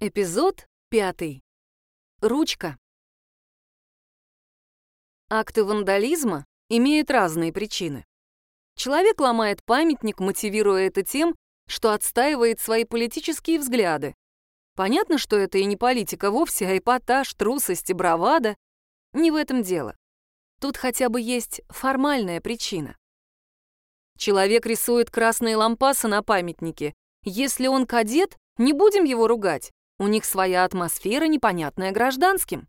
Эпизод пятый. Ручка. Акты вандализма имеют разные причины. Человек ломает памятник, мотивируя это тем, что отстаивает свои политические взгляды. Понятно, что это и не политика вовсе, а эпатаж, трусость и бравада. Не в этом дело. Тут хотя бы есть формальная причина. Человек рисует красные лампасы на памятнике. Если он кадет, не будем его ругать. У них своя атмосфера, непонятная гражданским.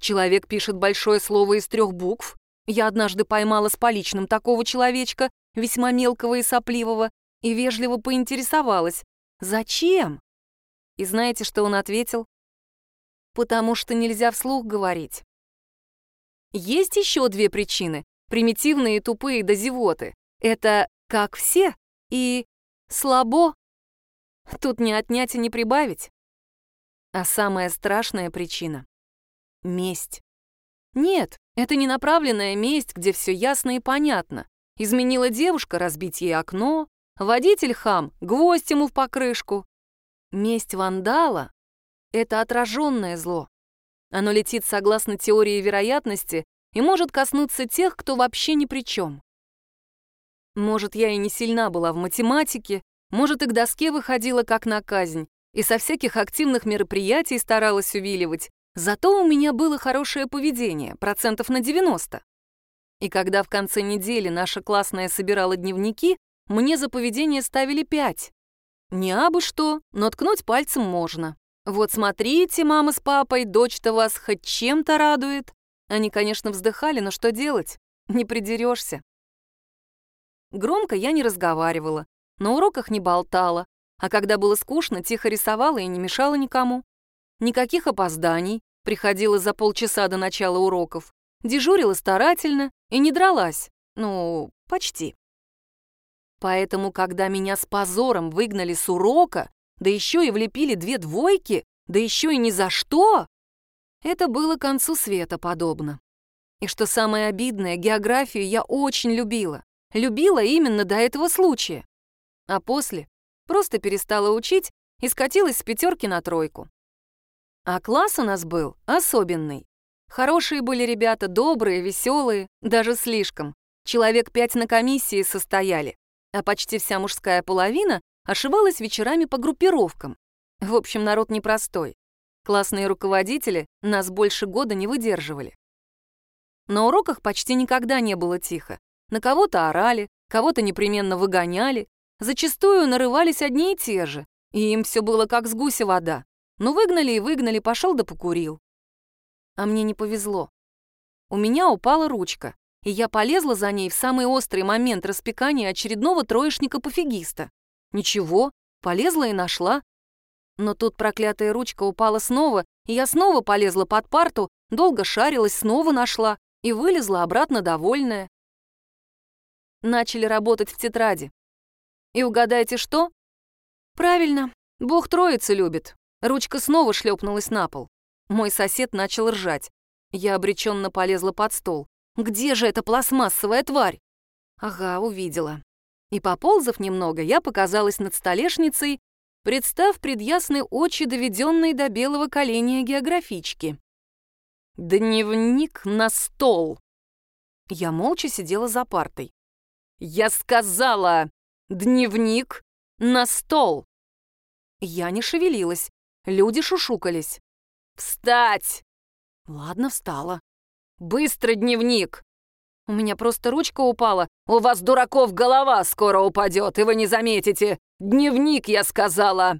Человек пишет большое слово из трех букв. Я однажды поймала с поличным такого человечка, весьма мелкого и сопливого, и вежливо поинтересовалась, зачем? И знаете, что он ответил? Потому что нельзя вслух говорить. Есть еще две причины, примитивные тупые до зевоты. Это «как все» и «слабо». Тут не отнять и не прибавить. А самая страшная причина — месть. Нет, это не направленная месть, где все ясно и понятно. Изменила девушка разбить ей окно, водитель хам, гвоздь ему в покрышку. Месть вандала — это отраженное зло. Оно летит согласно теории вероятности и может коснуться тех, кто вообще ни при чем. Может, я и не сильна была в математике, может, и к доске выходила как на казнь, и со всяких активных мероприятий старалась увиливать, зато у меня было хорошее поведение, процентов на 90. И когда в конце недели наша классная собирала дневники, мне за поведение ставили 5. Не абы что, но ткнуть пальцем можно. Вот смотрите, мама с папой, дочь-то вас хоть чем-то радует. Они, конечно, вздыхали, но что делать? Не придерешься. Громко я не разговаривала, на уроках не болтала, а когда было скучно, тихо рисовала и не мешала никому. Никаких опозданий, приходила за полчаса до начала уроков, дежурила старательно и не дралась. Ну, почти. Поэтому, когда меня с позором выгнали с урока, да еще и влепили две двойки, да еще и ни за что, это было концу света подобно. И что самое обидное, географию я очень любила. Любила именно до этого случая. А после Просто перестала учить и скатилась с пятерки на тройку. А класс у нас был особенный. Хорошие были ребята, добрые, веселые, даже слишком. Человек пять на комиссии состояли, а почти вся мужская половина ошивалась вечерами по группировкам. В общем, народ непростой. Классные руководители нас больше года не выдерживали. На уроках почти никогда не было тихо. На кого-то орали, кого-то непременно выгоняли, Зачастую нарывались одни и те же, и им все было как с гуся вода. Ну, выгнали и выгнали, пошел да покурил. А мне не повезло. У меня упала ручка, и я полезла за ней в самый острый момент распекания очередного троечника-пофигиста. Ничего, полезла и нашла. Но тут проклятая ручка упала снова, и я снова полезла под парту, долго шарилась, снова нашла и вылезла обратно довольная. Начали работать в тетради. И угадайте что? Правильно, Бог троицы любит. Ручка снова шлепнулась на пол. Мой сосед начал ржать. Я обреченно полезла под стол. Где же эта пластмассовая тварь? Ага, увидела. И поползав немного, я показалась над столешницей, представ пред ясной очи доведенной до белого коленя географички. Дневник на стол. Я молча сидела за партой. «Я сказала, Дневник на стол. Я не шевелилась. Люди шушукались. «Встать!» Ладно, встала. «Быстро дневник!» У меня просто ручка упала. «У вас, дураков, голова скоро упадет, и вы не заметите! Дневник, я сказала!»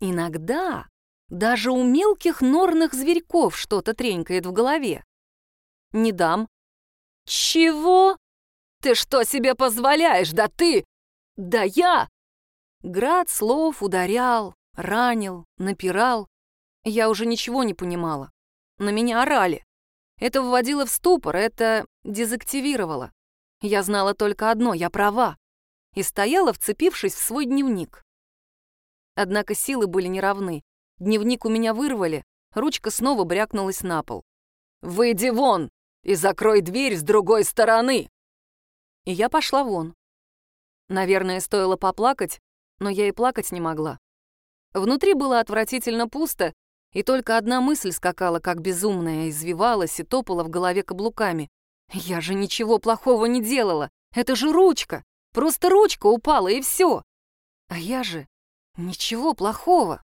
Иногда даже у мелких норных зверьков что-то тренькает в голове. Не дам. «Чего? Ты что себе позволяешь? Да ты да я! Град слов ударял, ранил, напирал. Я уже ничего не понимала. На меня орали. Это вводило в ступор, это дезактивировало. Я знала только одно — я права. И стояла, вцепившись в свой дневник. Однако силы были неравны. Дневник у меня вырвали, ручка снова брякнулась на пол. «Выйди вон и закрой дверь с другой стороны!» И я пошла вон. Наверное, стоило поплакать, но я и плакать не могла. Внутри было отвратительно пусто, и только одна мысль скакала, как безумная, извивалась и топала в голове каблуками. «Я же ничего плохого не делала! Это же ручка! Просто ручка упала, и все!» А я же ничего плохого.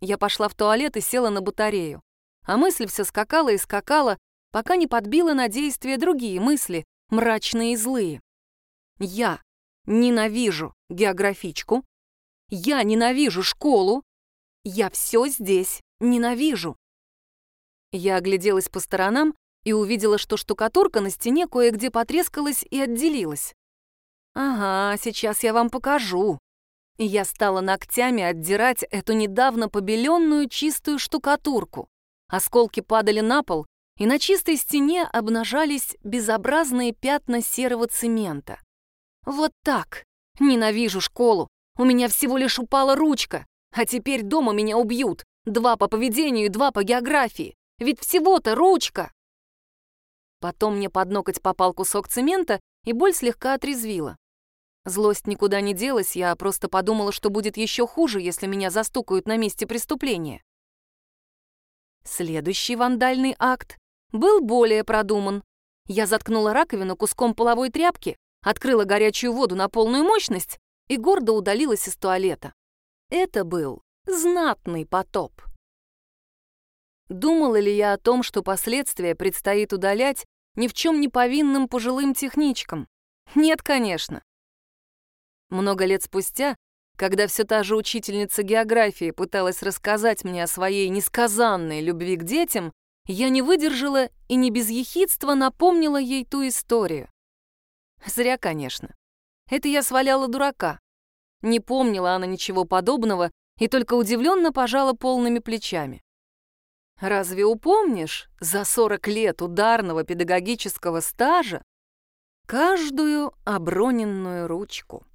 Я пошла в туалет и села на батарею. А мысль все скакала и скакала, пока не подбила на действие другие мысли, мрачные и злые. Я ненавижу географичку, я ненавижу школу, я все здесь ненавижу. Я огляделась по сторонам и увидела, что штукатурка на стене кое-где потрескалась и отделилась. «Ага, сейчас я вам покажу». Я стала ногтями отдирать эту недавно побеленную чистую штукатурку. Осколки падали на пол, и на чистой стене обнажались безобразные пятна серого цемента. Вот так. Ненавижу школу. У меня всего лишь упала ручка. А теперь дома меня убьют. Два по поведению и два по географии. Ведь всего-то ручка. Потом мне под ноготь попал кусок цемента, и боль слегка отрезвила. Злость никуда не делась, я просто подумала, что будет еще хуже, если меня застукают на месте преступления. Следующий вандальный акт был более продуман. Я заткнула раковину куском половой тряпки, открыла горячую воду на полную мощность и гордо удалилась из туалета. Это был знатный потоп. Думала ли я о том, что последствия предстоит удалять ни в чем не повинным пожилым техничкам? Нет, конечно. Много лет спустя, когда все та же учительница географии пыталась рассказать мне о своей несказанной любви к детям, я не выдержала и не без ехидства напомнила ей ту историю. Зря, конечно. Это я сваляла дурака. Не помнила она ничего подобного и только удивленно пожала полными плечами. Разве упомнишь за 40 лет ударного педагогического стажа каждую оброненную ручку?